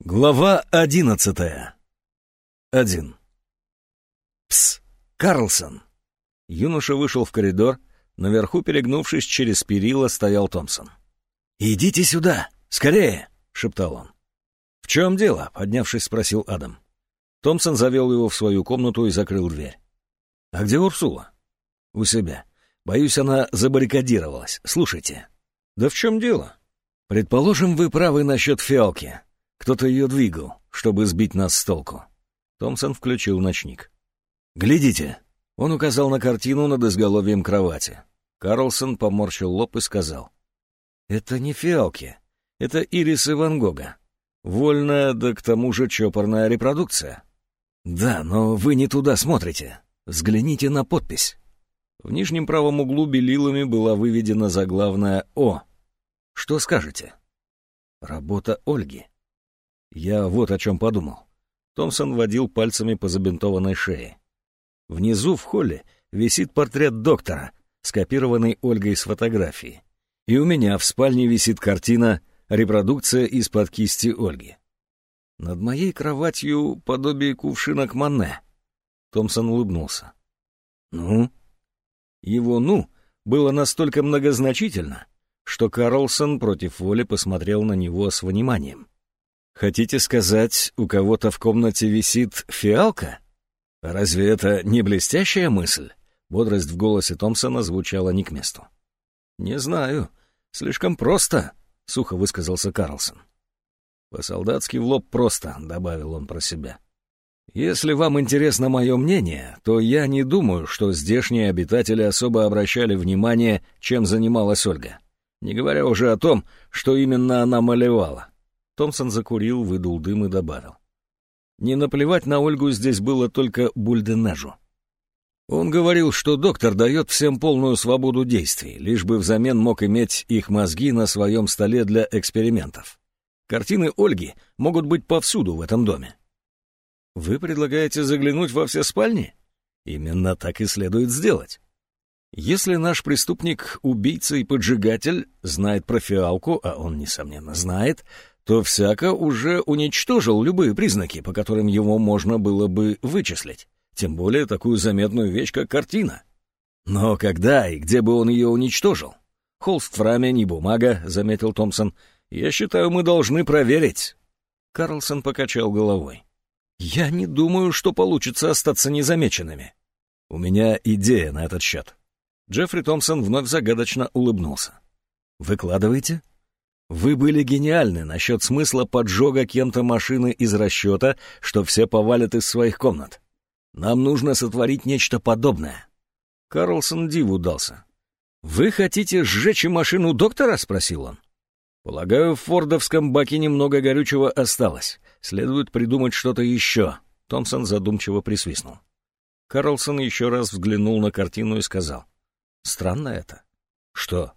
Глава одиннадцатая. Один. Пс, Карлсон. Юноша вышел в коридор, наверху, перегнувшись через перила, стоял Томпсон. «Идите сюда, скорее!» — шептал он. «В чем дело?» — поднявшись, спросил Адам. Томпсон завел его в свою комнату и закрыл дверь. «А где Урсула?» «У себя. Боюсь, она забаррикадировалась. Слушайте». «Да в чем дело?» «Предположим, вы правы насчет фиалки. Кто-то ее двигал, чтобы сбить нас с толку. Томпсон включил ночник. «Глядите!» Он указал на картину над изголовьем кровати. Карлсон поморщил лоб и сказал. «Это не фиалки. Это ирисы Ван Гога. Вольная, да к тому же чопорная репродукция». «Да, но вы не туда смотрите. Взгляните на подпись». В нижнем правом углу белилами была выведена заглавная «О». «Что скажете?» «Работа Ольги». Я вот о чем подумал. Томпсон водил пальцами по забинтованной шее. Внизу в холле висит портрет доктора, скопированный Ольгой с фотографии. И у меня в спальне висит картина «Репродукция из-под кисти Ольги». Над моей кроватью подобие кувшинок Манне. Томпсон улыбнулся. «Ну?» Его «ну» было настолько многозначительно, что Карлсон против воли посмотрел на него с вниманием. Хотите сказать, у кого-то в комнате висит фиалка? Разве это не блестящая мысль? Бодрость в голосе Томпсона звучала не к месту. Не знаю. Слишком просто, сухо высказался Карлсон. По-солдатски в лоб просто, добавил он про себя. Если вам интересно мое мнение, то я не думаю, что здешние обитатели особо обращали внимание, чем занималась Ольга. Не говоря уже о том, что именно она малевала. Томпсон закурил, выдул дым и добавил. Не наплевать на Ольгу здесь было только Бульденежу. Он говорил, что доктор дает всем полную свободу действий, лишь бы взамен мог иметь их мозги на своем столе для экспериментов. Картины Ольги могут быть повсюду в этом доме. Вы предлагаете заглянуть во все спальни? Именно так и следует сделать. Если наш преступник, убийца и поджигатель знает про фиалку, а он, несомненно, знает, то всяко уже уничтожил любые признаки, по которым его можно было бы вычислить, тем более такую заметную вещь, как картина. Но когда и где бы он ее уничтожил? Холст в раме, не бумага, — заметил Томпсон. Я считаю, мы должны проверить. Карлсон покачал головой. Я не думаю, что получится остаться незамеченными. У меня идея на этот счет. Джеффри Томпсон вновь загадочно улыбнулся. «Выкладывайте?» Вы были гениальны насчет смысла поджога кем-то машины из расчета, что все повалят из своих комнат. Нам нужно сотворить нечто подобное. Карлсон диву дался. «Вы хотите сжечь машину доктора?» — спросил он. «Полагаю, в фордовском баке немного горючего осталось. Следует придумать что-то еще». Томпсон задумчиво присвистнул. Карлсон еще раз взглянул на картину и сказал. «Странно это». «Что?»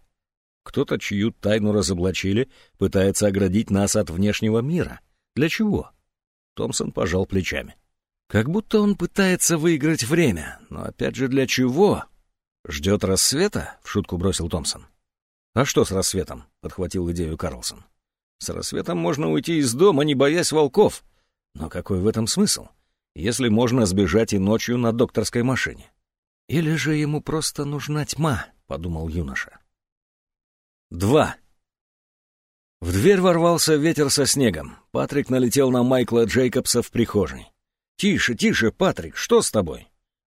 Кто-то, чью тайну разоблачили, пытается оградить нас от внешнего мира. Для чего? Томпсон пожал плечами. Как будто он пытается выиграть время, но опять же для чего? Ждет рассвета? В шутку бросил Томпсон. А что с рассветом? Подхватил идею Карлсон. С рассветом можно уйти из дома, не боясь волков. Но какой в этом смысл, если можно сбежать и ночью на докторской машине? Или же ему просто нужна тьма, подумал юноша. Два. В дверь ворвался ветер со снегом. Патрик налетел на Майкла Джейкобса в прихожей. «Тише, тише, Патрик, что с тобой?»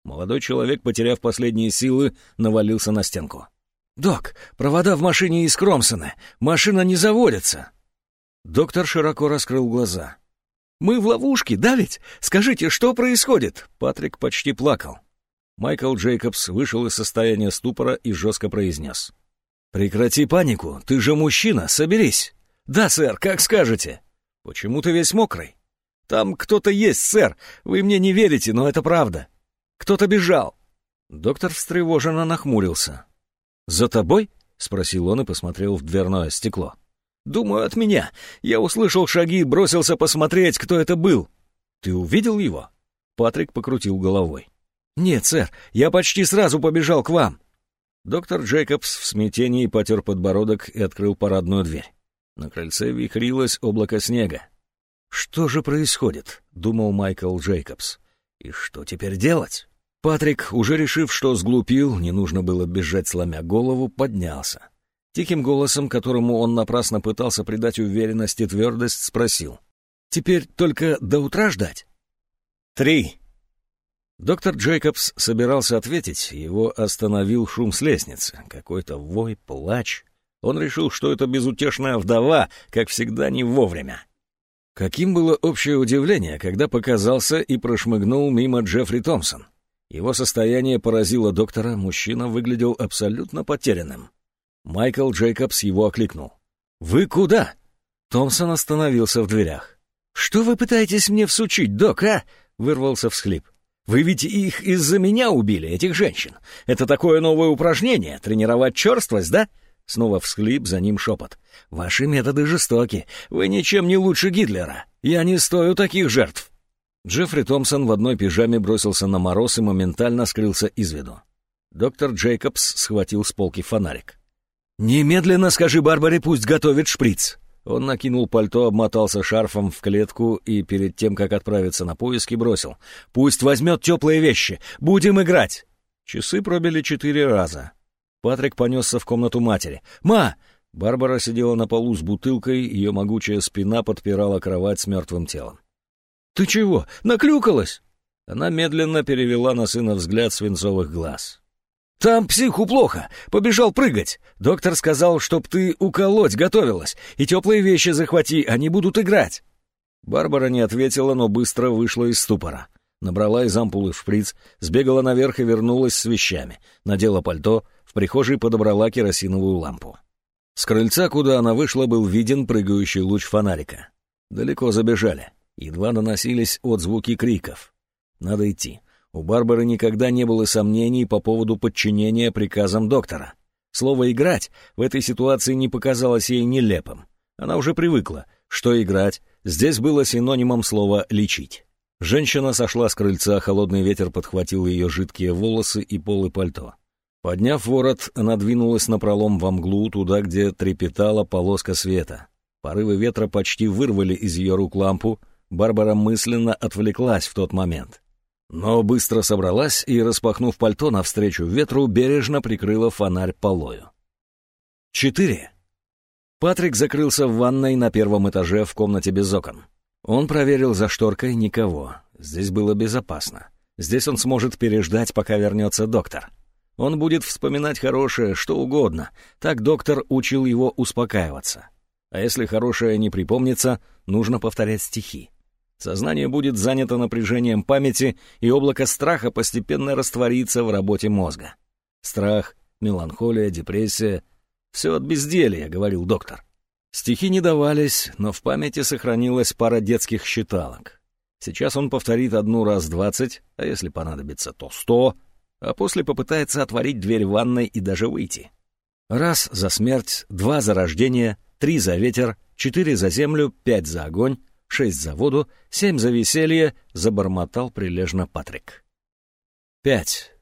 Молодой человек, потеряв последние силы, навалился на стенку. «Док, провода в машине из Кромсона. Машина не заводится». Доктор широко раскрыл глаза. «Мы в ловушке, да ведь? Скажите, что происходит?» Патрик почти плакал. Майкл Джейкобс вышел из состояния ступора и жестко произнес. «Прекрати панику, ты же мужчина, соберись!» «Да, сэр, как скажете!» «Почему ты весь мокрый?» «Там кто-то есть, сэр, вы мне не верите, но это правда. Кто-то бежал!» Доктор встревоженно нахмурился. «За тобой?» — спросил он и посмотрел в дверное стекло. «Думаю, от меня. Я услышал шаги и бросился посмотреть, кто это был. Ты увидел его?» Патрик покрутил головой. «Нет, сэр, я почти сразу побежал к вам. Доктор Джейкобс в смятении потер подбородок и открыл парадную дверь. На крыльце вихрилось облако снега. «Что же происходит?» — думал Майкл Джейкобс. «И что теперь делать?» Патрик, уже решив, что сглупил, не нужно было бежать, сломя голову, поднялся. Тихим голосом, которому он напрасно пытался придать уверенность и твердость, спросил. «Теперь только до утра ждать?» «Три!» Доктор Джейкобс собирался ответить, его остановил шум с лестницы, какой-то вой, плач. Он решил, что это безутешная вдова, как всегда, не вовремя. Каким было общее удивление, когда показался и прошмыгнул мимо Джеффри Томпсон. Его состояние поразило доктора, мужчина выглядел абсолютно потерянным. Майкл Джейкобс его окликнул. «Вы куда?» Томпсон остановился в дверях. «Что вы пытаетесь мне всучить, док, а?» — вырвался всхлип. «Вы ведь их из-за меня убили, этих женщин. Это такое новое упражнение — тренировать черствость, да?» Снова всхлип, за ним шепот. «Ваши методы жестоки. Вы ничем не лучше Гитлера. Я не стою таких жертв». Джеффри Томпсон в одной пижаме бросился на мороз и моментально скрылся из виду. Доктор Джейкобс схватил с полки фонарик. «Немедленно скажи Барбаре, пусть готовит шприц!» Он накинул пальто, обмотался шарфом в клетку и перед тем, как отправиться на поиски, бросил. «Пусть возьмет теплые вещи! Будем играть!» Часы пробили четыре раза. Патрик понесся в комнату матери. «Ма!» Барбара сидела на полу с бутылкой, ее могучая спина подпирала кровать с мертвым телом. «Ты чего, наклюкалась?» Она медленно перевела на сына взгляд свинцовых глаз. «Там психу плохо, побежал прыгать. Доктор сказал, чтоб ты уколоть готовилась, и теплые вещи захвати, они будут играть». Барбара не ответила, но быстро вышла из ступора. Набрала из ампулы шприц, сбегала наверх и вернулась с вещами. Надела пальто, в прихожей подобрала керосиновую лампу. С крыльца, куда она вышла, был виден прыгающий луч фонарика. Далеко забежали. Едва наносились отзвуки криков. Надо идти. У Барбары никогда не было сомнений по поводу подчинения приказам доктора. Слово «играть» в этой ситуации не показалось ей нелепым. Она уже привыкла, что играть здесь было синонимом слова «лечить». Женщина сошла с крыльца, холодный ветер подхватил ее жидкие волосы и полы пальто. Подняв ворот, она двинулась напролом во мглу, туда, где трепетала полоска света. Порывы ветра почти вырвали из ее рук лампу, Барбара мысленно отвлеклась в тот момент. Но быстро собралась и, распахнув пальто навстречу ветру, бережно прикрыла фонарь полою. Четыре. Патрик закрылся в ванной на первом этаже в комнате без окон. Он проверил за шторкой никого. Здесь было безопасно. Здесь он сможет переждать, пока вернется доктор. Он будет вспоминать хорошее, что угодно. Так доктор учил его успокаиваться. А если хорошее не припомнится, нужно повторять стихи. Сознание будет занято напряжением памяти, и облако страха постепенно растворится в работе мозга. Страх, меланхолия, депрессия — все от безделья, — говорил доктор. Стихи не давались, но в памяти сохранилась пара детских считалок. Сейчас он повторит одну раз двадцать, а если понадобится, то сто, а после попытается отворить дверь ванной и даже выйти. Раз за смерть, два за рождение, три за ветер, четыре за землю, пять за огонь, шесть за воду, семь за веселье, забормотал прилежно Патрик. Пять.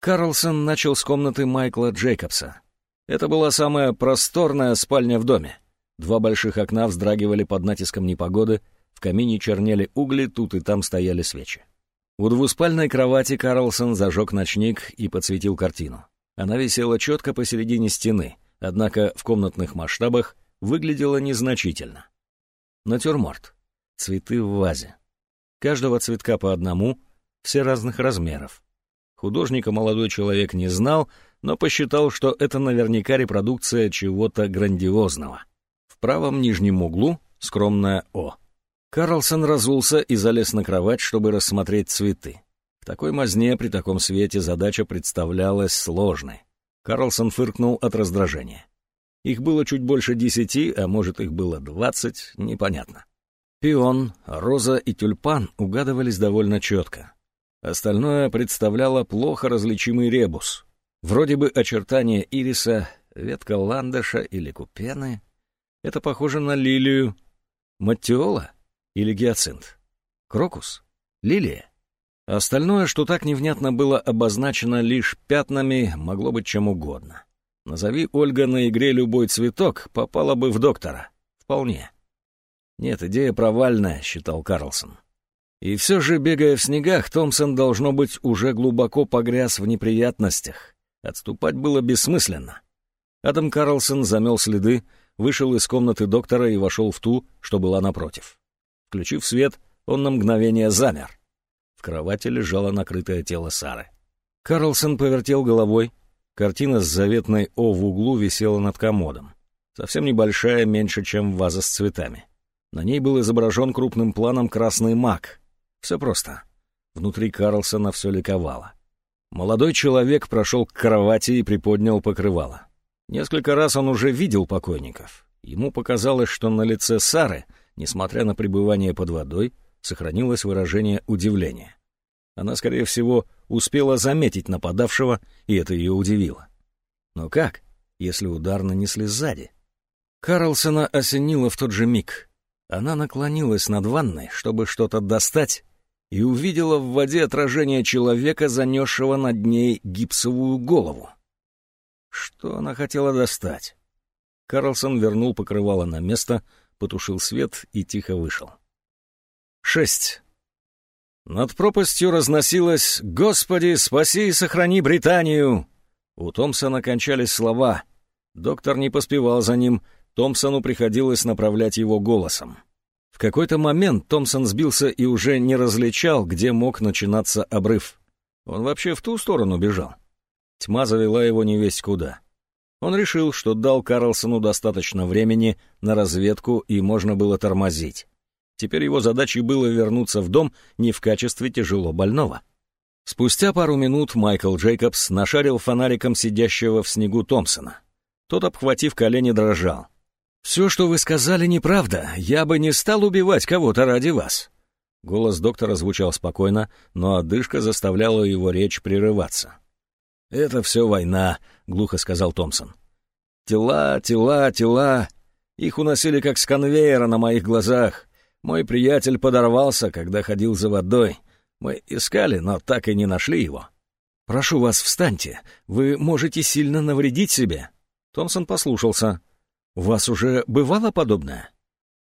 Карлсон начал с комнаты Майкла Джейкобса. Это была самая просторная спальня в доме. Два больших окна вздрагивали под натиском непогоды, в камине чернели угли, тут и там стояли свечи. У двуспальной кровати Карлсон зажег ночник и подсветил картину. Она висела четко посередине стены, однако в комнатных масштабах выглядела незначительно. Натюрморт. Цветы в вазе. Каждого цветка по одному, все разных размеров. Художника молодой человек не знал, но посчитал, что это наверняка репродукция чего-то грандиозного. В правом нижнем углу скромное «О». Карлсон разулся и залез на кровать, чтобы рассмотреть цветы. В такой мазне при таком свете задача представлялась сложной. Карлсон фыркнул от раздражения. Их было чуть больше десяти, а может, их было двадцать, непонятно. Пион, роза и тюльпан угадывались довольно четко. Остальное представляло плохо различимый ребус. Вроде бы очертания ириса, ветка ландыша или купены. Это похоже на лилию. Маттиола или гиацинт? Крокус? Лилия? Остальное, что так невнятно было обозначено лишь пятнами, могло быть чем угодно. Назови Ольга на игре любой цветок, попала бы в доктора. Вполне. Нет, идея провальная, считал Карлсон. И все же, бегая в снегах, Томпсон, должно быть, уже глубоко погряз в неприятностях. Отступать было бессмысленно. Адам Карлсон замел следы, вышел из комнаты доктора и вошел в ту, что была напротив. Включив свет, он на мгновение замер. В кровати лежало накрытое тело Сары. Карлсон повертел головой. Картина с заветной «О» в углу висела над комодом. Совсем небольшая, меньше, чем ваза с цветами. На ней был изображен крупным планом красный маг. Все просто. Внутри Карлсона все ликовало. Молодой человек прошел к кровати и приподнял покрывало. Несколько раз он уже видел покойников. Ему показалось, что на лице Сары, несмотря на пребывание под водой, сохранилось выражение удивления. Она, скорее всего, успела заметить нападавшего, и это ее удивило. Но как, если удар нанесли сзади? Карлсона осенило в тот же миг. Она наклонилась над ванной, чтобы что-то достать, и увидела в воде отражение человека, занесшего над ней гипсовую голову. Что она хотела достать? Карлсон вернул покрывало на место, потушил свет и тихо вышел. Шесть. Над пропастью разносилось «Господи, спаси и сохрани Британию!» У Томпсона кончались слова. Доктор не поспевал за ним, Томпсону приходилось направлять его голосом. В какой-то момент Томпсон сбился и уже не различал, где мог начинаться обрыв. Он вообще в ту сторону бежал. Тьма завела его не весть куда. Он решил, что дал Карлсону достаточно времени на разведку и можно было тормозить. Теперь его задачей было вернуться в дом не в качестве тяжело больного. Спустя пару минут Майкл Джейкобс нашарил фонариком сидящего в снегу Томпсона. Тот, обхватив колени, дрожал. «Все, что вы сказали, неправда. Я бы не стал убивать кого-то ради вас». Голос доктора звучал спокойно, но одышка заставляла его речь прерываться. «Это все война», — глухо сказал Томпсон. «Тела, тела, тела. Их уносили как с конвейера на моих глазах. Мой приятель подорвался, когда ходил за водой. Мы искали, но так и не нашли его». «Прошу вас, встаньте. Вы можете сильно навредить себе». Томпсон послушался. «У вас уже бывало подобное?»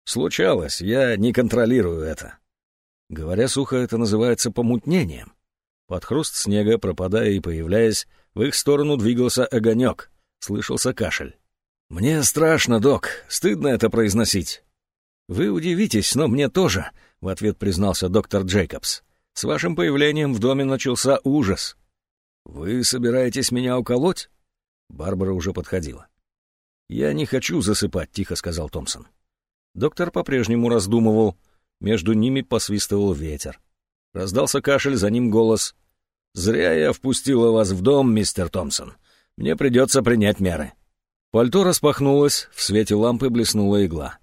«Случалось, я не контролирую это». Говоря сухо, это называется помутнением. Под хруст снега, пропадая и появляясь, в их сторону двигался огонек. Слышался кашель. «Мне страшно, док. Стыдно это произносить». «Вы удивитесь, но мне тоже», — в ответ признался доктор Джейкобс. «С вашим появлением в доме начался ужас». «Вы собираетесь меня уколоть?» Барбара уже подходила. «Я не хочу засыпать», — тихо сказал Томпсон. Доктор по-прежнему раздумывал. Между ними посвистывал ветер. Раздался кашель, за ним голос. «Зря я впустила вас в дом, мистер Томпсон. Мне придется принять меры». Пальто распахнулось, в свете лампы блеснула игла.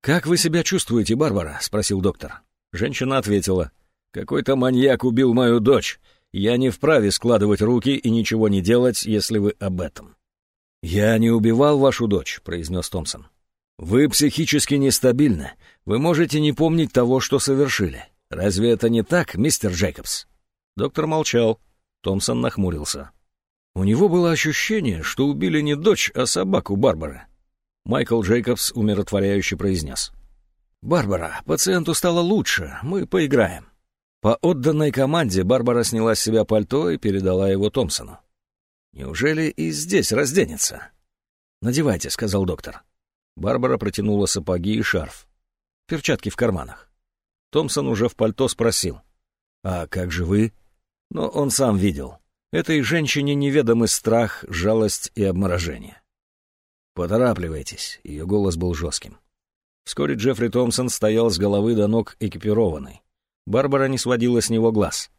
«Как вы себя чувствуете, Барбара?» — спросил доктор. Женщина ответила. «Какой-то маньяк убил мою дочь. Я не вправе складывать руки и ничего не делать, если вы об этом». «Я не убивал вашу дочь», — произнес Томпсон. «Вы психически нестабильны. Вы можете не помнить того, что совершили. Разве это не так, мистер Джейкобс?» Доктор молчал. Томпсон нахмурился. У него было ощущение, что убили не дочь, а собаку Барбары. Майкл Джейкобс умиротворяюще произнес. «Барбара, пациенту стало лучше, мы поиграем». По отданной команде Барбара сняла с себя пальто и передала его Томпсону. «Неужели и здесь разденется?» «Надевайте», — сказал доктор. Барбара протянула сапоги и шарф. Перчатки в карманах. Томпсон уже в пальто спросил. «А как же вы?» Но он сам видел. Этой женщине неведомы страх, жалость и обморожение. «Поторапливайтесь», — ее голос был жестким. Вскоре Джеффри Томпсон стоял с головы до ног экипированный. Барбара не сводила с него глаз.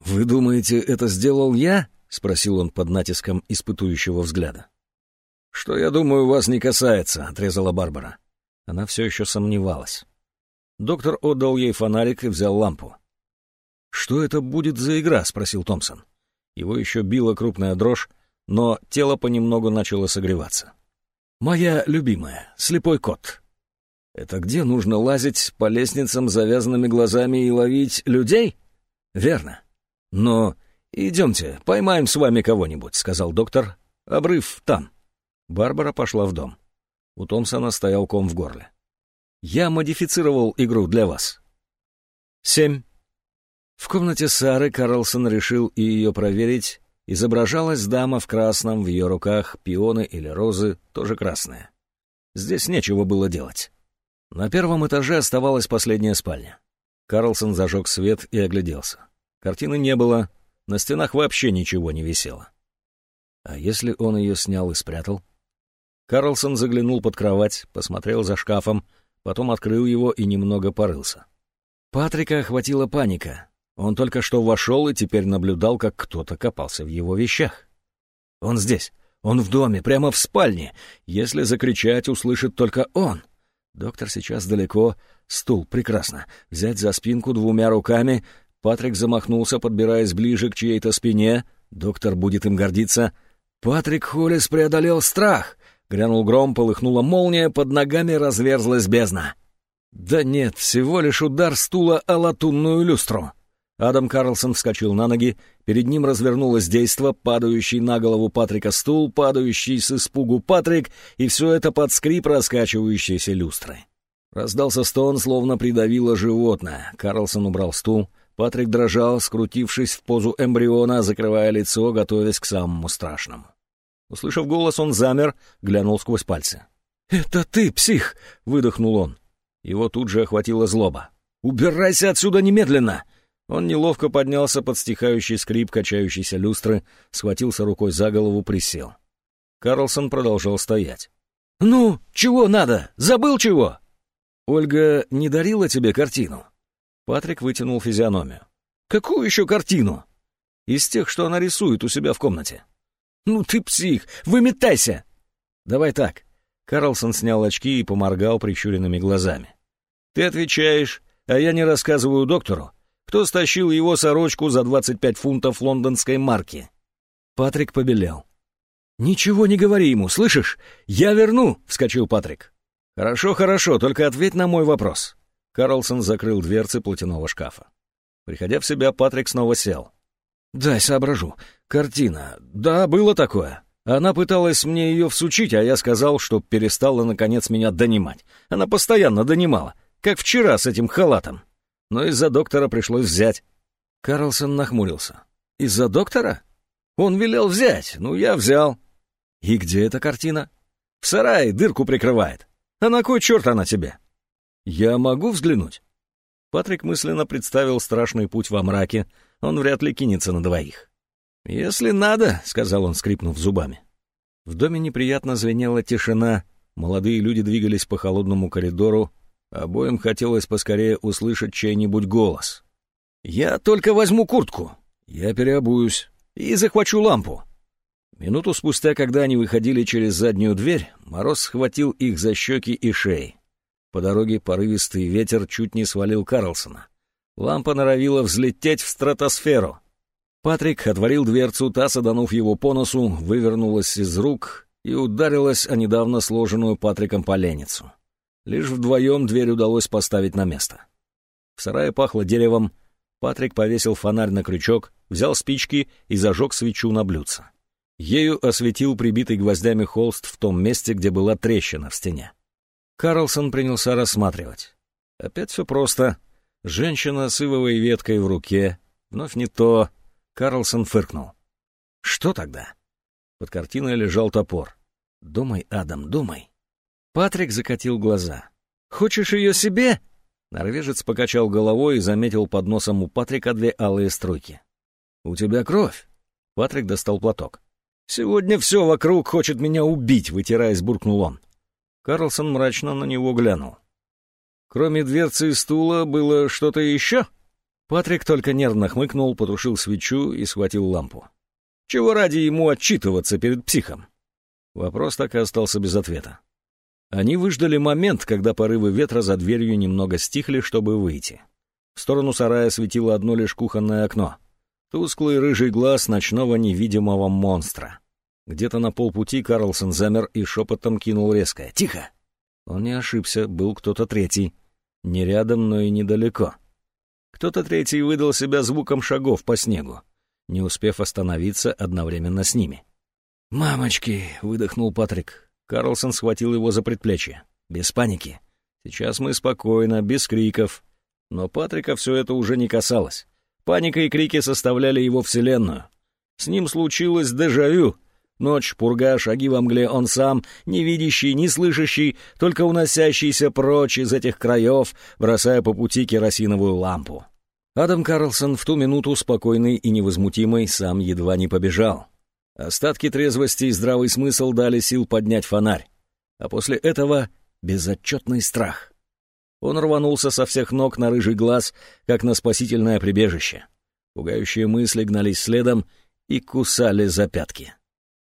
«Вы думаете, это сделал я?» — спросил он под натиском испытующего взгляда. «Что, я думаю, вас не касается», — отрезала Барбара. Она все еще сомневалась. Доктор отдал ей фонарик и взял лампу. «Что это будет за игра?» — спросил Томпсон. Его еще била крупная дрожь, но тело понемногу начало согреваться. «Моя любимая, слепой кот». «Это где нужно лазить по лестницам завязанными глазами и ловить людей?» «Верно. Но идемте, поймаем с вами кого-нибудь», — сказал доктор. «Обрыв там». Барбара пошла в дом. У Томпсона стоял ком в горле. Я модифицировал игру для вас. Семь. В комнате Сары Карлсон решил и ее проверить. Изображалась дама в красном, в ее руках пионы или розы, тоже красные. Здесь нечего было делать. На первом этаже оставалась последняя спальня. Карлсон зажег свет и огляделся. Картины не было, на стенах вообще ничего не висело. А если он ее снял и спрятал? Карлсон заглянул под кровать, посмотрел за шкафом, потом открыл его и немного порылся. Патрика охватила паника. Он только что вошел и теперь наблюдал, как кто-то копался в его вещах. Он здесь, он в доме, прямо в спальне. Если закричать, услышит только он. Доктор сейчас далеко. Стул, прекрасно. Взять за спинку двумя руками. Патрик замахнулся, подбираясь ближе к чьей-то спине. Доктор будет им гордиться. Патрик Холлис преодолел страх. Грянул гром, полыхнула молния, под ногами разверзлась бездна. Да нет, всего лишь удар стула о латунную люстру. Адам Карлсон вскочил на ноги, перед ним развернулось действо, падающий на голову Патрика стул, падающий с испугу Патрик, и все это под скрип раскачивающейся люстры. Раздался стон, словно придавило животное. Карлсон убрал стул. Патрик дрожал, скрутившись в позу эмбриона, закрывая лицо, готовясь к самому страшному. Услышав голос, он замер, глянул сквозь пальцы. «Это ты, псих!» — выдохнул он. Его тут же охватила злоба. «Убирайся отсюда немедленно!» Он неловко поднялся под стихающий скрип качающейся люстры, схватился рукой за голову, присел. Карлсон продолжал стоять. «Ну, чего надо? Забыл чего?» «Ольга не дарила тебе картину?» Патрик вытянул физиономию. «Какую еще картину?» «Из тех, что она рисует у себя в комнате». «Ну ты псих! Выметайся!» «Давай так». Карлсон снял очки и поморгал прищуренными глазами. «Ты отвечаешь, а я не рассказываю доктору, кто стащил его сорочку за 25 фунтов лондонской марки. Патрик побелел. «Ничего не говори ему, слышишь? Я верну!» — вскочил Патрик. «Хорошо, хорошо, только ответь на мой вопрос». Карлсон закрыл дверцы платяного шкафа. Приходя в себя, Патрик снова сел. «Дай соображу. Картина. Да, было такое. Она пыталась мне ее всучить, а я сказал, что перестала, наконец, меня донимать. Она постоянно донимала, как вчера с этим халатом но из-за доктора пришлось взять. Карлсон нахмурился. «Из-за доктора? Он велел взять, ну я взял». «И где эта картина?» «В сарае дырку прикрывает. А на кой черт она тебе?» «Я могу взглянуть?» Патрик мысленно представил страшный путь во мраке. Он вряд ли кинется на двоих. «Если надо», — сказал он, скрипнув зубами. В доме неприятно звенела тишина. Молодые люди двигались по холодному коридору, Обоим хотелось поскорее услышать чей-нибудь голос. «Я только возьму куртку. Я переобуюсь и захвачу лампу». Минуту спустя, когда они выходили через заднюю дверь, мороз схватил их за щеки и шеи. По дороге порывистый ветер чуть не свалил Карлсона. Лампа норовила взлететь в стратосферу. Патрик отворил дверцу, та, саданув его по носу, вывернулась из рук и ударилась о недавно сложенную Патриком поленницу. Лишь вдвоем дверь удалось поставить на место. В сарае пахло деревом. Патрик повесил фонарь на крючок, взял спички и зажег свечу на блюдце. Ею осветил прибитый гвоздями холст в том месте, где была трещина в стене. Карлсон принялся рассматривать. Опять все просто. Женщина с ивовой веткой в руке. Вновь не то. Карлсон фыркнул. Что тогда? Под картиной лежал топор. Думай, Адам, думай. Патрик закатил глаза. «Хочешь ее себе?» Норвежец покачал головой и заметил под носом у Патрика две алые струйки. «У тебя кровь?» Патрик достал платок. «Сегодня все вокруг хочет меня убить», — вытираясь, буркнул он. Карлсон мрачно на него глянул. «Кроме дверцы и стула было что-то еще?» Патрик только нервно хмыкнул, потушил свечу и схватил лампу. «Чего ради ему отчитываться перед психом?» Вопрос так и остался без ответа. Они выждали момент, когда порывы ветра за дверью немного стихли, чтобы выйти. В сторону сарая светило одно лишь кухонное окно. Тусклый рыжий глаз ночного невидимого монстра. Где-то на полпути Карлсон замер и шепотом кинул резкое «Тихо!». Он не ошибся, был кто-то третий. Не рядом, но и недалеко. Кто-то третий выдал себя звуком шагов по снегу, не успев остановиться одновременно с ними. «Мамочки!» — выдохнул Патрик. Карлсон схватил его за предплечье. «Без паники. Сейчас мы спокойно, без криков. Но Патрика все это уже не касалось. Паника и крики составляли его вселенную. С ним случилось дежавю. Ночь, пурга, шаги во мгле, он сам, не видящий, не слышащий, только уносящийся прочь из этих краев, бросая по пути керосиновую лампу. Адам Карлсон в ту минуту спокойный и невозмутимый сам едва не побежал. Остатки трезвости и здравый смысл дали сил поднять фонарь. А после этого безотчетный страх. Он рванулся со всех ног на рыжий глаз, как на спасительное прибежище. Пугающие мысли гнались следом и кусали за пятки.